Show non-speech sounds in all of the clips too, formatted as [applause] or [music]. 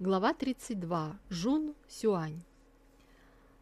Глава 32. Жун Сюань.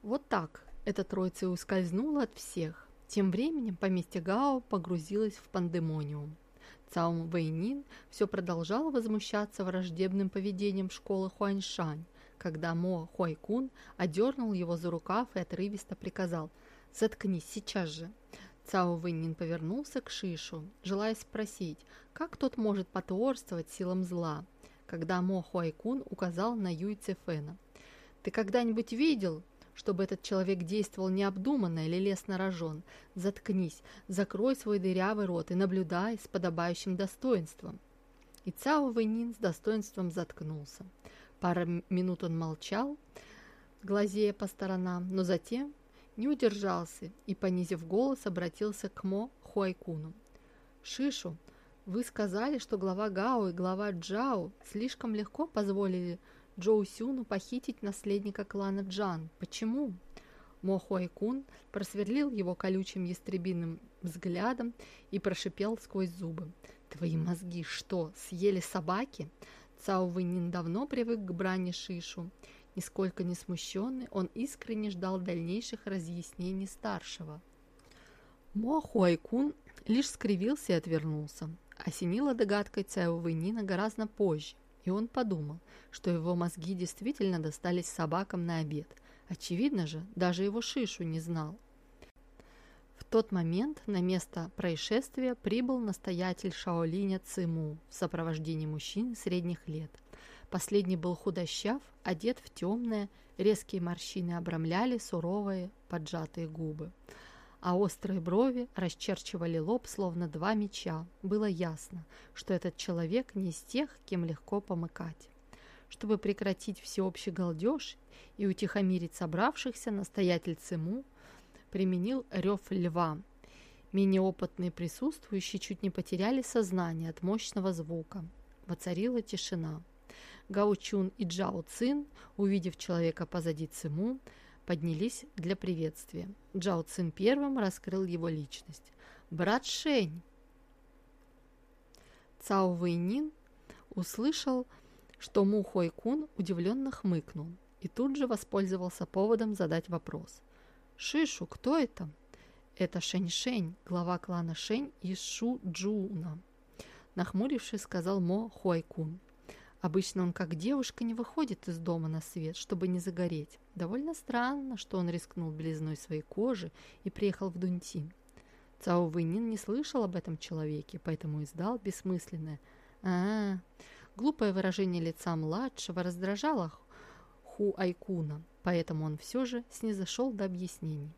Вот так эта троица ускользнула от всех. Тем временем поместье Гао погрузилось в пандемониум. Цао Вэйнин все продолжал возмущаться враждебным поведением школы Хуаньшань, когда Мо Хуайкун одернул его за рукав и отрывисто приказал «Заткнись сейчас же!» Цао Вэйнин повернулся к Шишу, желая спросить, как тот может потворствовать силам зла, когда Мо Хуайкун указал на Юй Цефена. «Ты когда-нибудь видел, чтобы этот человек действовал необдуманно или лестно рожен? Заткнись, закрой свой дырявый рот и наблюдай с подобающим достоинством». И Цао Вэнин с достоинством заткнулся. Пару минут он молчал, глазея по сторонам, но затем не удержался и, понизив голос, обратился к Мо Хуайкуну. «Шишу, вы сказали, что глава Гао и глава Джао слишком легко позволили Джоу Сюну похитить наследника клана Джан. Почему? Мо Хуайкун просверлил его колючим ястребиным взглядом и прошипел сквозь зубы. «Твои мозги что, съели собаки?» Цао Вэнин давно привык к брани Шишу. Нисколько не смущенный, он искренне ждал дальнейших разъяснений старшего. Мо Хуайкун лишь скривился и отвернулся осенила догадкой Цао Вэнина гораздо позже, и он подумал, что его мозги действительно достались собакам на обед. Очевидно же, даже его Шишу не знал. В тот момент на место происшествия прибыл настоятель Шаолиня Циму в сопровождении мужчин средних лет. Последний был худощав, одет в темное, резкие морщины обрамляли суровые поджатые губы а острые брови расчерчивали лоб, словно два меча. Было ясно, что этот человек не из тех, кем легко помыкать. Чтобы прекратить всеобщий галдеж и утихомирить собравшихся, настоятель Циму применил рев льва. Менее опытные присутствующие чуть не потеряли сознание от мощного звука. Воцарила тишина. Гаучун и Джао Цин, увидев человека позади Циму, поднялись для приветствия. Джао Цин первым раскрыл его личность. «Брат Шень!» Цао Вэйнин услышал, что Мо Хуайкун удивленно хмыкнул и тут же воспользовался поводом задать вопрос. «Шишу, кто это?» «Это Шень Шень, глава клана Шень из Шу Джуна», нахмурившись, сказал Мо Хуайкун. Обычно он как девушка не выходит из дома на свет, чтобы не загореть. Довольно странно, что он рискнул белизной своей кожи и приехал в Дунтин. Цао Вэнин не слышал об этом человеке, поэтому издал бессмысленное а, -а, -а. Глупое выражение лица младшего раздражало Ху Айкуна, поэтому он все же снизошел до объяснений.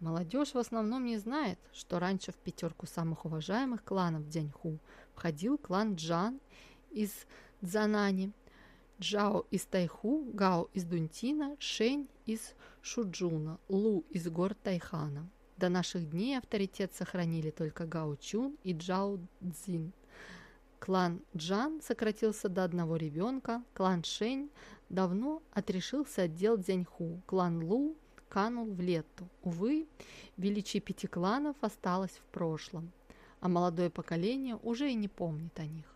Молодежь в основном не знает, что раньше в пятерку самых уважаемых кланов Дзяньху входил клан Джан из Дзанани, Джао из Тайху, Гао из Дунтина, Шень из Шуджуна, Лу из гор Тайхана. До наших дней авторитет сохранили только Гао Чун и Джао Цзин. Клан Джан сократился до одного ребенка, клан Шень давно отрешился от дел Дзяньху, клан Лу канул в лету. Увы, величие пяти кланов осталось в прошлом, а молодое поколение уже и не помнит о них.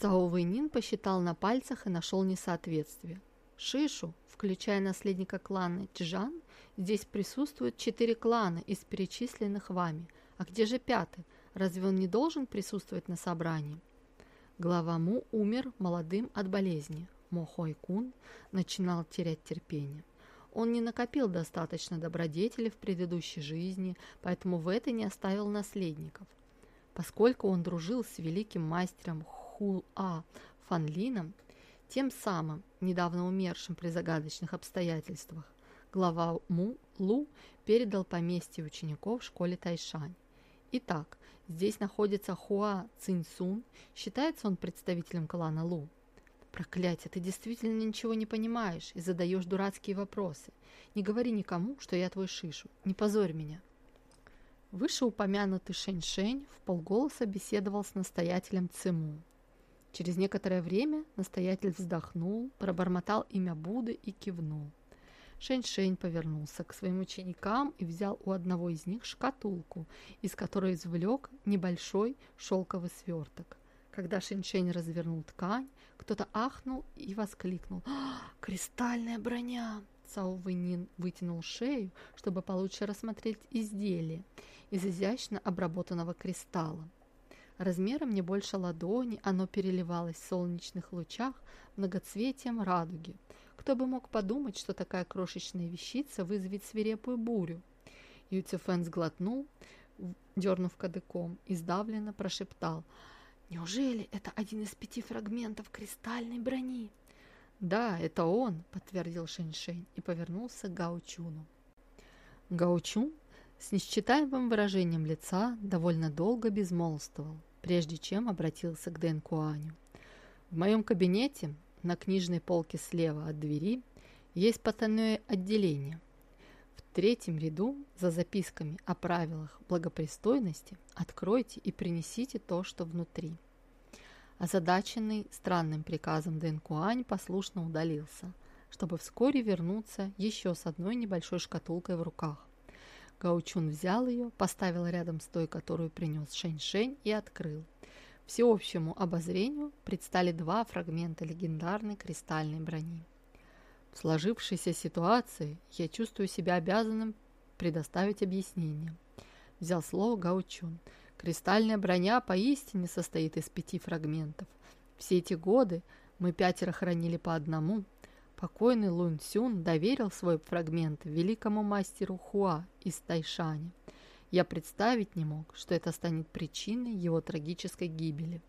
Цао Вэйнин посчитал на пальцах и нашел несоответствие. Шишу, включая наследника клана Чжан, здесь присутствуют четыре клана из перечисленных вами. А где же пятый? Разве он не должен присутствовать на собрании? Глава Му умер молодым от болезни. Мо Хой Кун начинал терять терпение. Он не накопил достаточно добродетели в предыдущей жизни, поэтому в этой не оставил наследников. Поскольку он дружил с великим мастером Хул-А Фанлином, тем самым, недавно умершим при загадочных обстоятельствах, глава Му Лу передал поместье учеников в школе Тайшань. Итак, здесь находится Хуа Цинсун, считается он представителем клана Лу. Проклятие, ты действительно ничего не понимаешь и задаешь дурацкие вопросы. Не говори никому, что я твой шишу. Не позорь меня. Вышеупомянутый Шэнь-Шэнь в полголоса беседовал с настоятелем Циму. Через некоторое время настоятель вздохнул, пробормотал имя Будды и кивнул. Шень-Шень повернулся к своим ученикам и взял у одного из них шкатулку, из которой извлек небольшой шелковый сверток. Когда Шиншень развернул ткань, кто-то ахнул и воскликнул. «А, «Кристальная броня!» Цао Вэнин вытянул шею, чтобы получше рассмотреть изделие из изящно обработанного кристалла. Размером не больше ладони, оно переливалось в солнечных лучах многоцветием радуги. Кто бы мог подумать, что такая крошечная вещица вызовет свирепую бурю? Юцефен сглотнул, дернув кадыком, и сдавленно прошептал – Неужели это один из пяти фрагментов кристальной брони? Да, это он, подтвердил Шэньшэнь и повернулся к Гаучуну. Гаучун с несчитаемым выражением лица довольно долго безмолвствовал, прежде чем обратился к Дэн Куаню. В моем кабинете на книжной полке слева от двери есть потайное отделение – третьем ряду за записками о правилах благопристойности откройте и принесите то, что внутри. Озадаченный странным приказом Дэн Куань послушно удалился, чтобы вскоре вернуться еще с одной небольшой шкатулкой в руках. Гаучун взял ее, поставил рядом с той, которую принес Шэнь-Шэнь и открыл. Всеобщему обозрению предстали два фрагмента легендарной кристальной брони. В сложившейся ситуации я чувствую себя обязанным предоставить объяснение. Взял слово Гаучун. Кристальная броня поистине состоит из пяти фрагментов. Все эти годы мы пятеро хранили по одному. Покойный Лун Сюн доверил свой фрагмент великому мастеру Хуа из Тайшани. Я представить не мог, что это станет причиной его трагической гибели.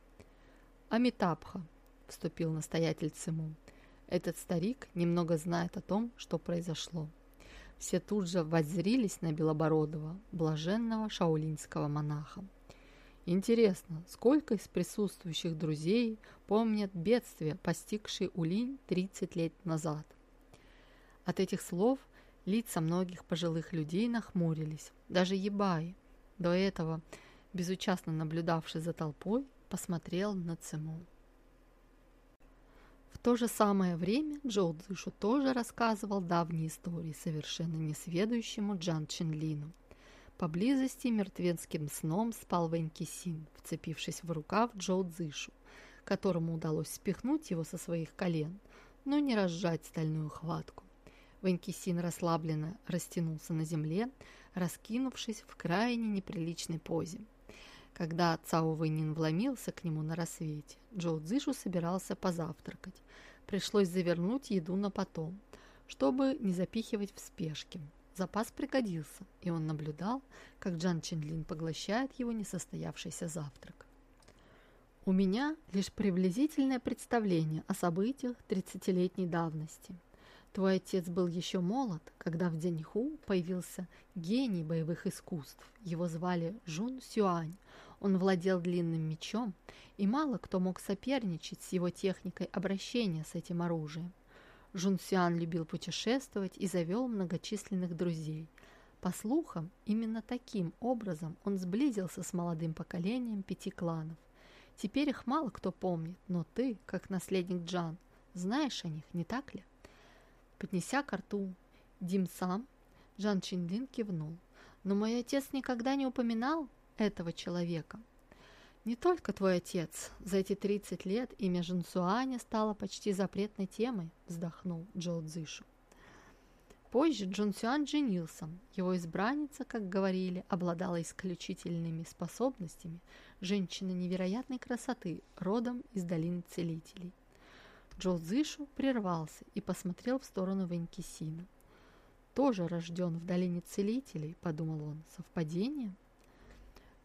«Амитабха», — вступил настоятель Циму, — этот старик немного знает о том, что произошло. Все тут же воззрились на Белобородова, блаженного шаулинского монаха. Интересно, сколько из присутствующих друзей помнят бедствие, постигшее Улинь 30 лет назад? От этих слов лица многих пожилых людей нахмурились. Даже Ебай, до этого безучастно наблюдавший за толпой, посмотрел на Циму то же самое время Джоу Цзышу тоже рассказывал давние истории совершенно несведущему Джан Чинлину. Поблизости мертвенским сном спал Вэнь Кисин, вцепившись в рукав Джоу Цзышу, которому удалось спихнуть его со своих колен, но не разжать стальную хватку. Вэнь Кисин расслабленно растянулся на земле, раскинувшись в крайне неприличной позе. Когда Цао Вэнин вломился к нему на рассвете, Джоу Цзышу собирался позавтракать. Пришлось завернуть еду на потом, чтобы не запихивать в спешке. Запас пригодился, и он наблюдал, как Джан Чинлин поглощает его несостоявшийся завтрак. У меня лишь приблизительное представление о событиях 30-летней давности. Твой отец был еще молод, когда в Дзяньху появился гений боевых искусств. Его звали Жун Сюань. Он владел длинным мечом, и мало кто мог соперничать с его техникой обращения с этим оружием. Жун Сюан любил путешествовать и завел многочисленных друзей. По слухам, именно таким образом он сблизился с молодым поколением пяти кланов. Теперь их мало кто помнит, но ты, как наследник Джан, знаешь о них, не так ли? Поднеся к рту Дим Сам, Жан Чинлин кивнул. Но мой отец никогда не упоминал этого человека. Не только твой отец. За эти 30 лет имя Жансуаня стало почти запретной темой, вздохнул Джоу Цзишу. Позже Джун женился. Его избранница, как говорили, обладала исключительными способностями. Женщина невероятной красоты, родом из долины целителей. Джоу Цзишу прервался и посмотрел в сторону Венкисина. «Тоже рожден в долине целителей», — подумал он. «Совпадение?»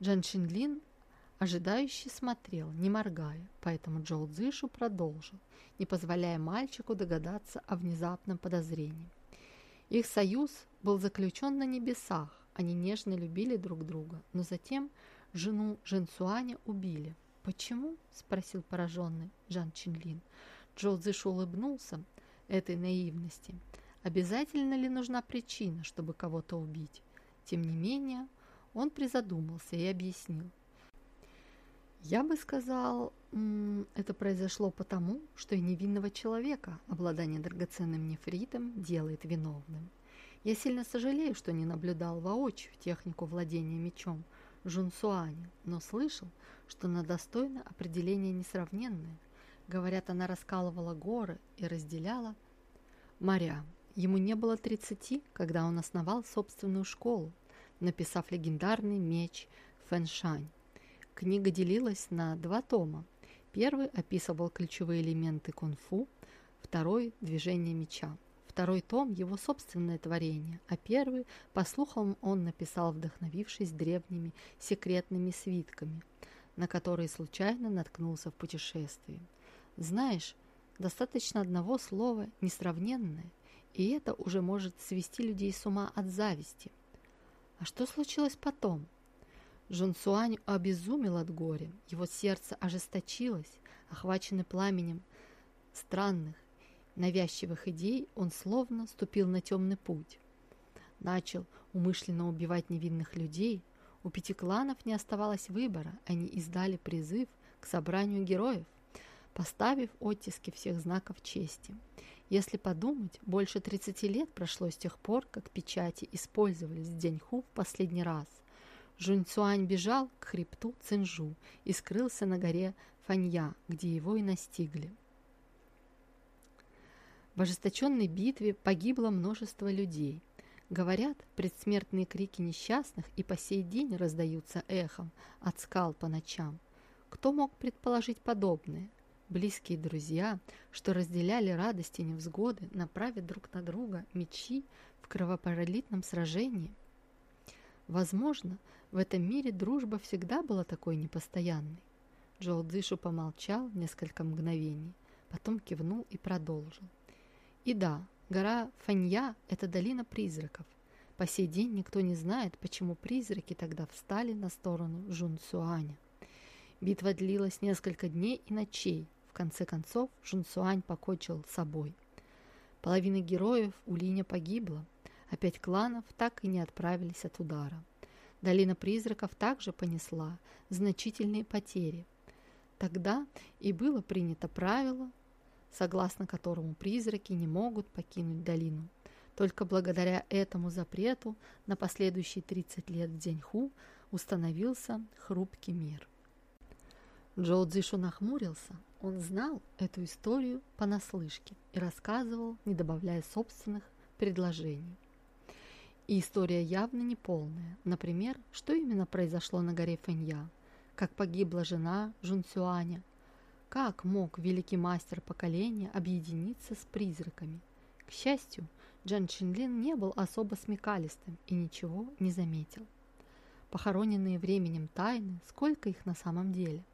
Джан Шинлин ожидающий смотрел, не моргая, поэтому Джоу Цзышу продолжил, не позволяя мальчику догадаться о внезапном подозрении. Их союз был заключен на небесах, они нежно любили друг друга, но затем жену Жэнсуаня убили. «Почему?» – спросил пораженный Джан Чинлин. Джоу Цзышу улыбнулся этой наивности. Обязательно ли нужна причина, чтобы кого-то убить? Тем не менее, он призадумался и объяснил. Я бы сказал, это произошло потому, что и невинного человека обладание драгоценным нефритом делает виновным. Я сильно сожалею, что не наблюдал воочию технику владения мечом Жунсуаня, но слышал, что она достойна определения несравненное. Говорят, она раскалывала горы и разделяла моря. Ему не было 30, когда он основал собственную школу, написав легендарный меч Фэншань. Книга делилась на два тома. Первый описывал ключевые элементы кунг-фу, второй – движение меча. Второй том – его собственное творение, а первый, по слухам, он написал, вдохновившись древними секретными свитками, на которые случайно наткнулся в путешествии. Знаешь, достаточно одного слова «несравненное», и это уже может свести людей с ума от зависти. А что случилось потом? Жун Суань обезумел от горя, его сердце ожесточилось, охваченный пламенем странных, навязчивых идей, он словно ступил на темный путь. Начал умышленно убивать невинных людей. У пяти кланов не оставалось выбора, они издали призыв к собранию героев, поставив оттиски всех знаков чести. Если подумать, больше 30 лет прошло с тех пор, как печати использовались в Деньху в последний раз. Жунь Цуань бежал к хребту Цинжу и скрылся на горе Фанья, где его и настигли. В ожесточенной битве погибло множество людей. Говорят, предсмертные крики несчастных и по сей день раздаются эхом от скал по ночам. Кто мог предположить подобное? Близкие друзья, что разделяли радости и невзгоды, направят друг на друга мечи в кровопролитном сражении. Возможно, в этом мире дружба всегда была такой непостоянной. Джоу Дзышу помолчал несколько мгновений, потом кивнул и продолжил. И да, гора Фанья – это долина призраков. По сей день никто не знает, почему призраки тогда встали на сторону Жун Сюаня. Битва длилась несколько дней и ночей. В конце концов, Жун Сюань покончил с собой. Половина героев у Линя погибла, а пять кланов так и не отправились от удара. Долина призраков также понесла значительные потери. Тогда и было принято правило согласно которому призраки не могут покинуть долину. Только благодаря этому запрету на последующие 30 лет в Дзяньху установился хрупкий мир. Джоу Цзишу нахмурился. Он знал эту историю понаслышке и рассказывал, не добавляя собственных предложений. И история явно неполная. Например, что именно произошло на горе Фэнья, как погибла жена Жунцюаня, как мог великий мастер поколения объединиться с призраками? К счастью, Джан Чинлин не был особо смекалистым и ничего не заметил. Похороненные временем тайны, сколько их на самом деле?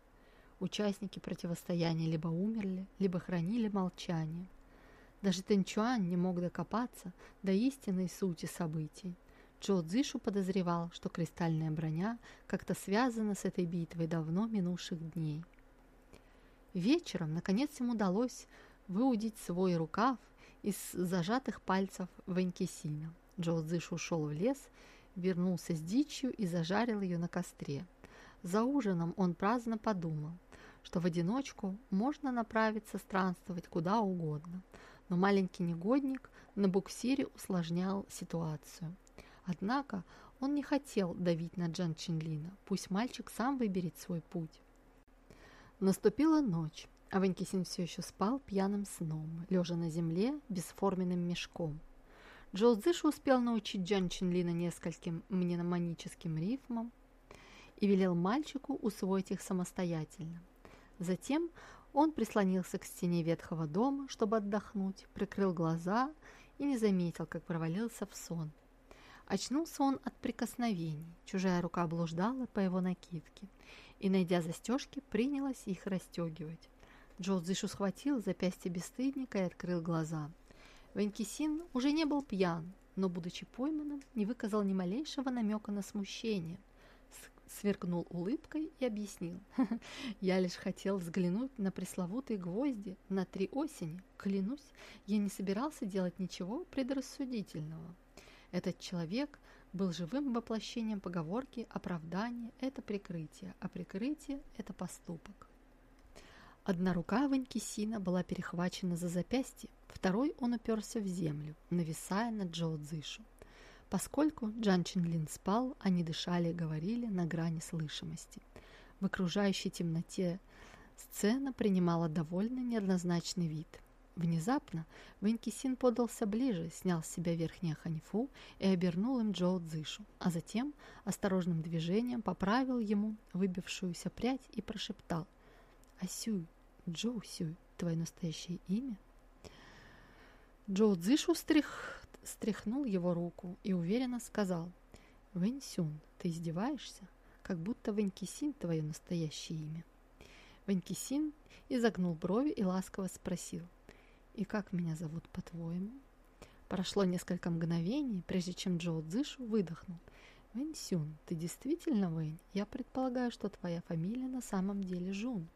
Участники противостояния либо умерли, либо хранили молчание. Даже Тэнчуан не мог докопаться до истинной сути событий. Джо Цзишу подозревал, что кристальная броня как-то связана с этой битвой давно минувших дней. Вечером, наконец, ему удалось выудить свой рукав из зажатых пальцев Ванькисина. Джоу Цзыш ушел в лес, вернулся с дичью и зажарил ее на костре. За ужином он праздно подумал, что в одиночку можно направиться странствовать куда угодно, но маленький негодник на буксире усложнял ситуацию. Однако он не хотел давить на Джан Чинлина, пусть мальчик сам выберет свой путь. Наступила ночь, а Ванькисин все еще спал пьяным сном, лежа на земле бесформенным мешком. Джоу Цзыш успел научить Джан Чинлина нескольким мнемоническим рифмам и велел мальчику усвоить их самостоятельно. Затем он прислонился к стене ветхого дома, чтобы отдохнуть, прикрыл глаза и не заметил, как провалился в сон. Очнулся он от прикосновений. Чужая рука блуждала по его накидке, и, найдя застежки, принялась их расстегивать. Джо Цзишу схватил запястье бесстыдника и открыл глаза. Ванькисин уже не был пьян, но, будучи пойманным, не выказал ни малейшего намека на смущение. Сверкнул улыбкой и объяснил. [laughs] «Я лишь хотел взглянуть на пресловутые гвозди на три осени. Клянусь, я не собирался делать ничего предрассудительного. Этот человек был живым воплощением поговорки «оправдание – это прикрытие, а прикрытие – это поступок». Одна рука Ванькисина была перехвачена за запястье, второй он уперся в землю, нависая над Джоу Цзышу. Поскольку Джан Чинлин спал, они дышали и говорили на грани слышимости. В окружающей темноте сцена принимала довольно неоднозначный вид. Внезапно Венкисин подался ближе, снял с себя верхнее ханьфу и обернул им Джоу Цзышу, а затем осторожным движением поправил ему выбившуюся прядь и прошептал «Асюй, Джоу Сюй, твое настоящее имя?» Джоу Цзышу стрих... стряхнул его руку и уверенно сказал «Вэньсюн, ты издеваешься? Как будто Вэнькисин твое настоящее имя». Вэнькисин изогнул брови и ласково спросил «И как меня зовут, по-твоему?» Прошло несколько мгновений, прежде чем Джоу Цзышу выдохнул. «Вэнь Сюн, ты действительно Вэнь? Я предполагаю, что твоя фамилия на самом деле Жун».